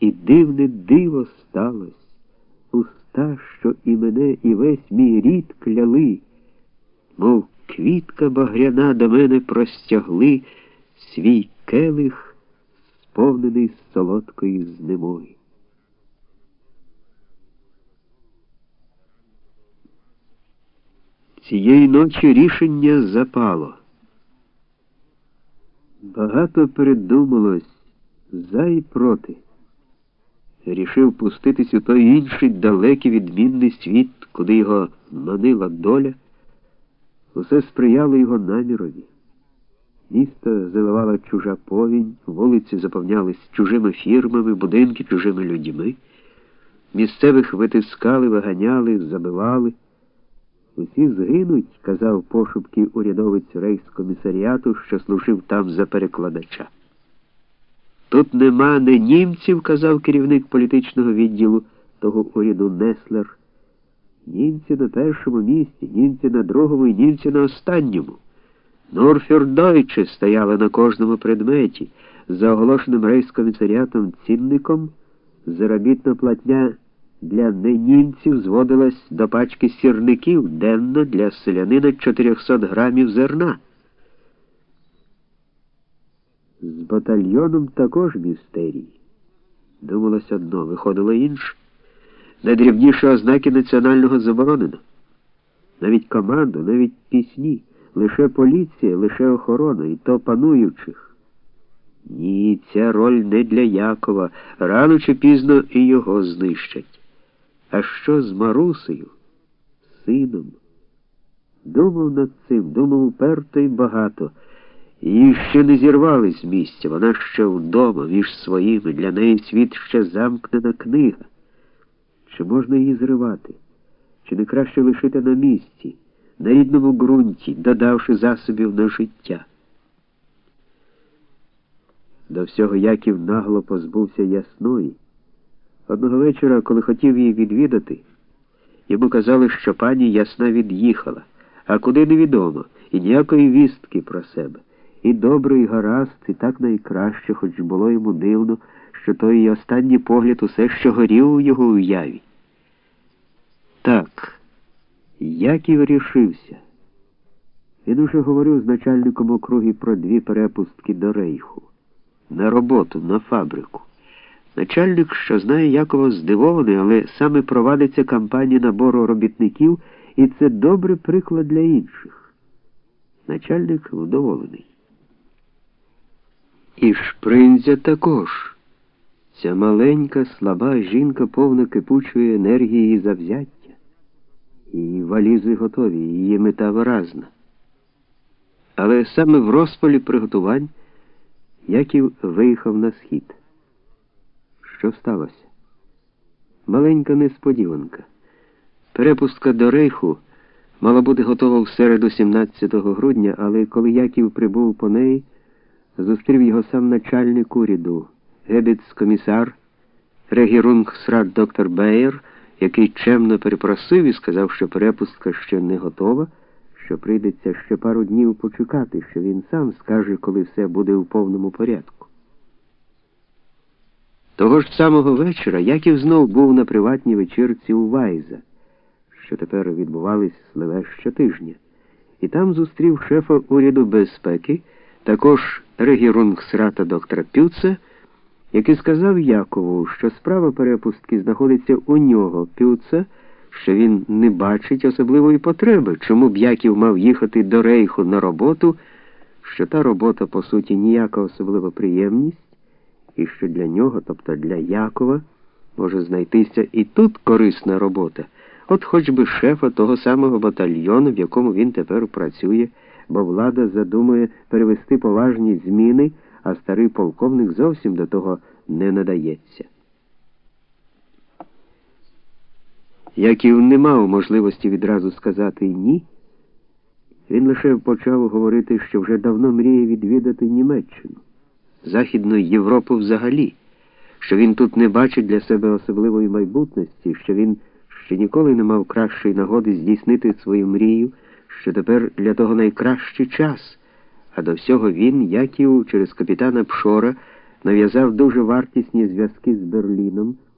І дивне диво сталось, уста, що і мене, і весь мій рід кляли, мов квітка багряна до мене простягли свій келих, сповнений солодкої знемоги. Цієї ночі рішення запало. Багато передумалось за і проти. Рішив пуститись у той інший далекий відмінний світ, куди його манила доля, усе сприяло його намірові. Місто заливала чужа повінь, вулиці заповнялись чужими фірмами, будинки чужими людьми. Місцевих витискали, виганяли, забивали. Усі згинуть, казав пошепки урядовець рейхскомісаріату, що служив там за перекладача. Тут нема не німців, казав керівник політичного відділу того уряду Неслер. Німці на першому місці, німці на другому і німці на останньому. Норфюрдойче стояли на кожному предметі, за оголошеним рейскомісаріатом цінником заробітна платня для ненімців зводилась до пачки сірників денно для селянина 400 грамів зерна. З батальйоном також містерії. Думалось одно, виходило інше. Найдрібніші ознаки національного заборонено. Навіть команду, навіть пісні, лише поліція, лише охорона, і то пануючих. Ні, ця роль не для Якова, рано чи пізно і його знищать. А що з Марусею, сином? Думав над цим, думав уперто і багато. Її ще не зірвали з місця, вона ще вдома, між своїми, для неї світ ще замкнена книга. Чи можна її зривати? Чи не краще лишити на місці, на рідному ґрунті, додавши засобів на життя? До всього Яків нагло позбувся ясної. Одного вечора, коли хотів її відвідати, йому казали, що пані ясна від'їхала, а куди невідомо, і ніякої вістки про себе. І добре, і гаразд, і так найкраще, хоч було йому дивно, що той її останній погляд усе ще горів у його уяві. Так, Яків рішився. Він уже говорив з начальником округи про дві перепустки до рейху, на роботу, на фабрику. Начальник, що знає Якова, здивований, але саме провадиться кампанія набору робітників, і це добрий приклад для інших. Начальник вдоволений. І шпринзя також. Ця маленька, слаба жінка повна кипучої енергії і завзяття. Її валізи готові, її мета виразна. Але саме в розпалі приготувань Яків виїхав на схід. Що сталося? Маленька несподіванка. Перепустка до рейху мала бути готова в середу 17 грудня, але коли Яків прибув по неї, зустрів його сам начальник уряду, гебіц-комісар, регірунгсрад доктор Беєр, який чемно перепросив і сказав, що перепустка ще не готова, що прийдеться ще пару днів почекати, що він сам скаже, коли все буде у повному порядку. Того ж самого вечора Яків знов був на приватній вечірці у Вайза, що тепер відбувались сливе щотижня, і там зустрів шефа уряду безпеки, також регірунгсрата доктора Пюца, який сказав Якову, що справа перепустки знаходиться у нього, Пюца, що він не бачить особливої потреби, чому б Яків мав їхати до рейху на роботу, що та робота, по суті, ніяка особлива приємність і що для нього, тобто для Якова, може знайтися і тут корисна робота, от хоч би шефа того самого батальйону, в якому він тепер працює, бо влада задумує перевести поважні зміни, а старий полковник зовсім до того не надається. Яків не мав можливості відразу сказати ні. Він лише почав говорити, що вже давно мріє відвідати Німеччину. Західну Європу взагалі, що він тут не бачить для себе особливої майбутності, що він ще ніколи не мав кращої нагоди здійснити свою мрію, що тепер для того найкращий час, а до всього він, Яків, через капітана Пшора, нав'язав дуже вартісні зв'язки з Берліном.